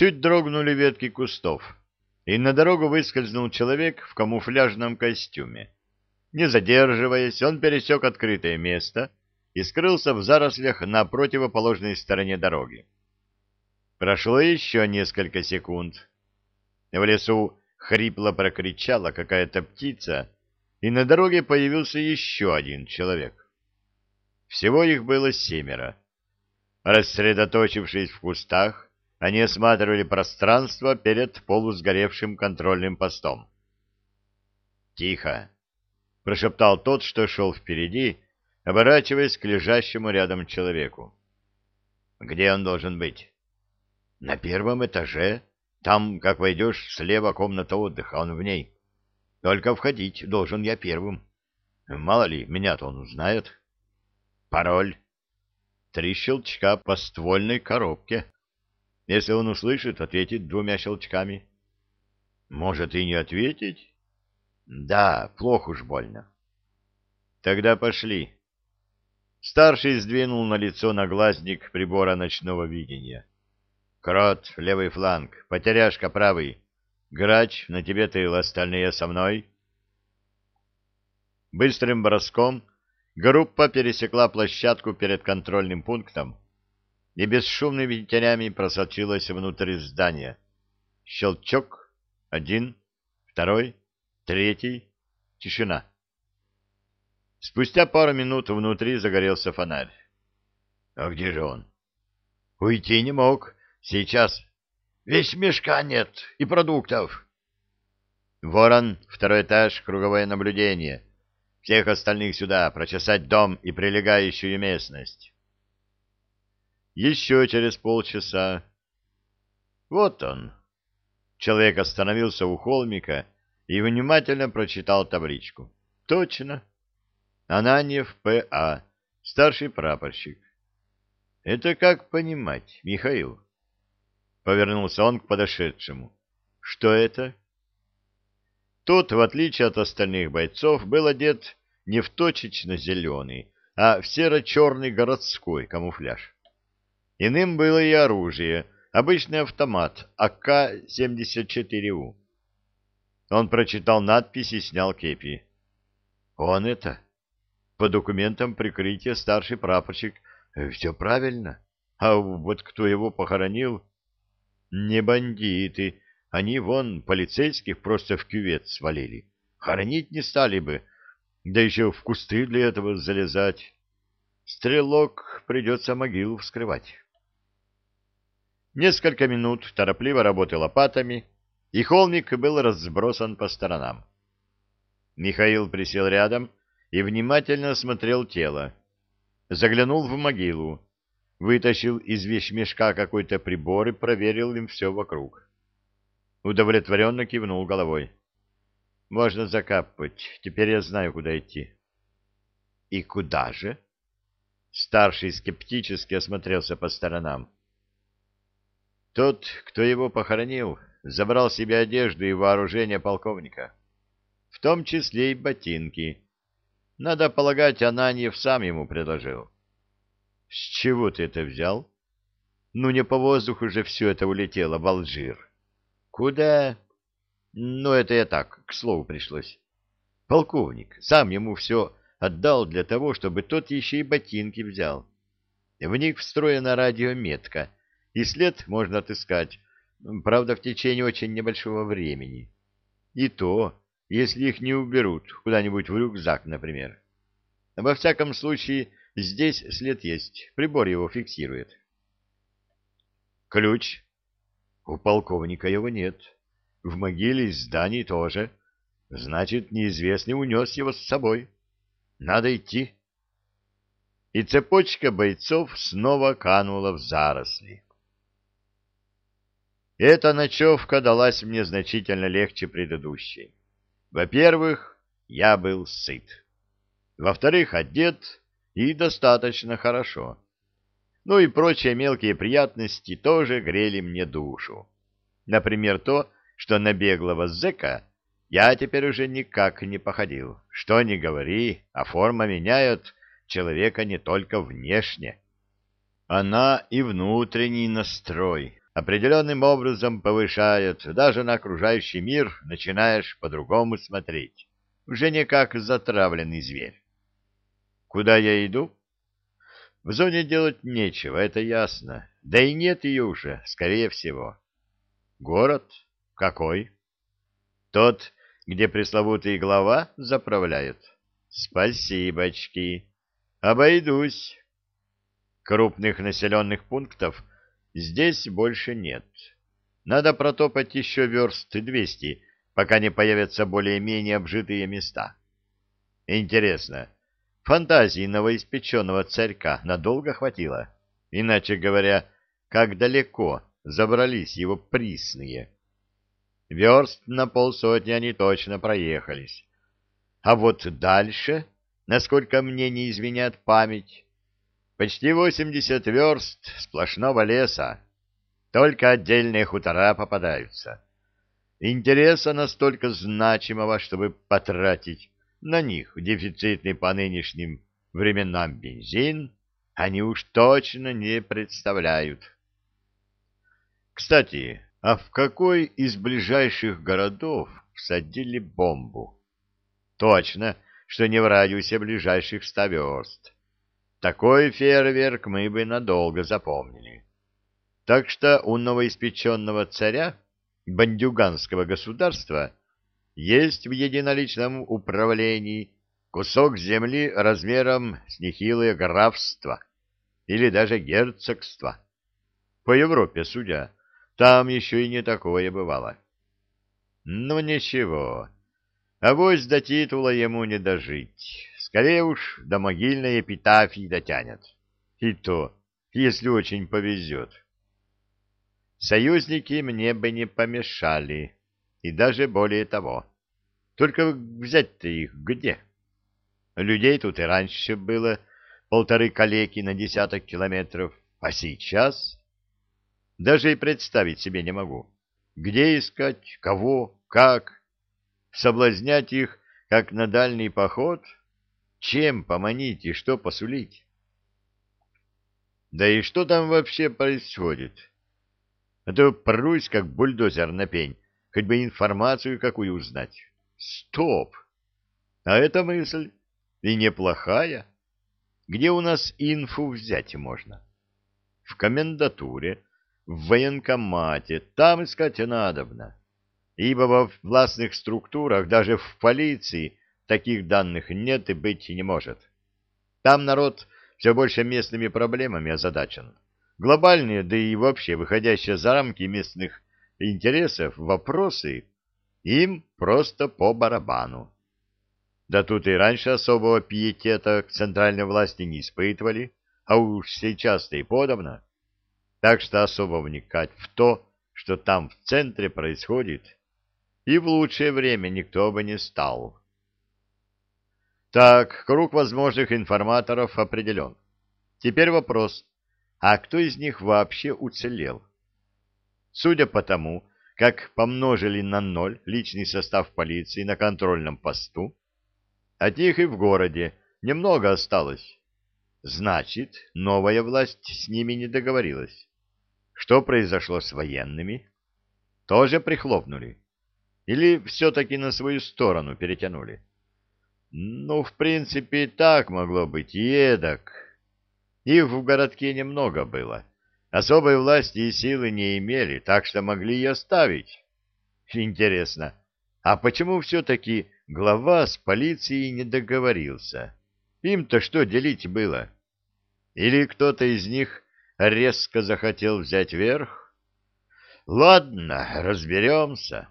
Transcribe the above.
Чуть дрогнули ветки кустов, и на дорогу выскользнул человек в камуфляжном костюме. Не задерживаясь, он пересек открытое место и скрылся в зарослях на противоположной стороне дороги. Прошло еще несколько секунд. В лесу хрипло прокричала какая-то птица, и на дороге появился еще один человек. Всего их было семеро. Рассредоточившись в кустах, они осматривали пространство перед полусгоревшим контрольным постом. «Тихо!» — прошептал тот, что шел впереди, оборачиваясь к лежащему рядом человеку. «Где он должен быть?» «На первом этаже. Там, как войдешь, слева комната отдыха, он в ней. Только входить должен я первым. Мало ли, меня-то он узнает». «Пароль?» «Три щелчка по ствольной коробке». Если он услышит, ответит двумя щелчками. Может и не ответить? Да, плохо уж больно. Тогда пошли. Старший сдвинул на лицо наглазник прибора ночного видения. Крот, левый фланг, потеряшка правый. Грач, на тебе тыл, остальные со мной. Быстрым броском группа пересекла площадку перед контрольным пунктом и бесшумными тенями просочилась внутрь здания. Щелчок, один, второй, третий, тишина. Спустя пару минут внутри загорелся фонарь. А где же он? Уйти не мог. Сейчас. Весь мешка нет и продуктов. Ворон, второй этаж, круговое наблюдение. Всех остальных сюда, прочесать дом и прилегающую местность. Еще через полчаса. Вот он. Человек остановился у холмика и внимательно прочитал табличку. Точно. Ананьев П.А., старший прапорщик. Это как понимать, Михаил? Повернулся он к подошедшему. Что это? Тот, в отличие от остальных бойцов, был одет не в точечно-зеленый, а в серо-черный городской камуфляж. Иным было и оружие, обычный автомат АК-74У. Он прочитал надпись и снял кепи. Он это? По документам прикрытия старший прапорщик. Все правильно. А вот кто его похоронил? Не бандиты. Они вон полицейских просто в кювет свалили. Хоронить не стали бы. Да еще в кусты для этого залезать. Стрелок придется могилу вскрывать. Несколько минут торопливо работал лопатами, и холмик был разбросан по сторонам. Михаил присел рядом и внимательно осмотрел тело. Заглянул в могилу, вытащил из вещмешка какой-то прибор и проверил им все вокруг. Удовлетворенно кивнул головой. «Можно закапывать. Теперь я знаю, куда идти». «И куда же?» Старший скептически осмотрелся по сторонам. Тот, кто его похоронил, забрал себе одежду и вооружение полковника, в том числе и ботинки. Надо полагать, Ананьев сам ему предложил. — С чего ты это взял? — Ну, не по воздуху же все это улетело в Алжир. — Куда? — Ну, это я так, к слову пришлось. Полковник сам ему все отдал для того, чтобы тот еще и ботинки взял. В них встроена радиометка — и след можно отыскать, правда, в течение очень небольшого времени. И то, если их не уберут куда-нибудь в рюкзак, например. Во всяком случае, здесь след есть, прибор его фиксирует. Ключ. У полковника его нет. В могиле из зданий тоже. Значит, неизвестный унес его с собой. Надо идти. И цепочка бойцов снова канула в заросли. Эта ночевка далась мне значительно легче предыдущей. Во-первых, я был сыт. Во-вторых, одет и достаточно хорошо. Ну и прочие мелкие приятности тоже грели мне душу. Например, то, что на беглого зэка я теперь уже никак не походил. Что ни говори, а форма меняет человека не только внешне. Она и внутренний настрой определенным образом повышает, даже на окружающий мир начинаешь по-другому смотреть, уже не как затравленный зверь. Куда я иду? В зоне делать нечего, это ясно. Да и нет ее уже, скорее всего. Город? Какой? Тот, где пресловутый глава заправляют. Спасибочки. Обойдусь. Крупных населенных пунктов здесь больше нет. Надо протопать еще верст двести, пока не появятся более-менее обжитые места. Интересно, фантазии новоиспеченного царька надолго хватило? Иначе говоря, как далеко забрались его присные? Верст на полсотни они точно проехались. А вот дальше, насколько мне не изменят память, почти восемьдесят верст сплошного леса. Только отдельные хутора попадаются. Интереса настолько значимого, чтобы потратить на них дефицитный по нынешним временам бензин, они уж точно не представляют. Кстати, а в какой из ближайших городов всадили бомбу? Точно, что не в радиусе ближайших ста верст. Такой фейерверк мы бы надолго запомнили. Так что у новоиспеченного царя бандюганского государства есть в единоличном управлении кусок земли размером с нехилое графство или даже герцогство. По Европе судя, там еще и не такое бывало. Ну ничего, Авось до титула ему не дожить. Скорее уж до могильной эпитафии дотянет. И то, если очень повезет. Союзники мне бы не помешали. И даже более того. Только взять-то их где? Людей тут и раньше было полторы калеки на десяток километров. А сейчас? Даже и представить себе не могу. Где искать? Кого? Как? Соблазнять их, как на дальний поход? Чем поманить и что посулить? Да и что там вообще происходит? А то прусь, как бульдозер на пень, хоть бы информацию какую узнать. Стоп! А эта мысль и неплохая. Где у нас инфу взять можно? В комендатуре, в военкомате, там искать надобно ибо во властных структурах, даже в полиции, таких данных нет и быть не может. Там народ все больше местными проблемами озадачен. Глобальные, да и вообще выходящие за рамки местных интересов вопросы им просто по барабану. Да тут и раньше особого пиетета к центральной власти не испытывали, а уж сейчас-то и подобно. Так что особо вникать в то, что там в центре происходит, и в лучшее время никто бы не стал. Так, круг возможных информаторов определен. Теперь вопрос, а кто из них вообще уцелел? Судя по тому, как помножили на ноль личный состав полиции на контрольном посту, от них и в городе немного осталось. Значит, новая власть с ними не договорилась. Что произошло с военными? Тоже прихлопнули. Или все-таки на свою сторону перетянули? Ну, в принципе, и так могло быть, эдак. Их в городке немного было. Особой власти и силы не имели, так что могли и оставить. Интересно, а почему все-таки глава с полицией не договорился? Им-то что делить было? Или кто-то из них резко захотел взять верх? Ладно, разберемся.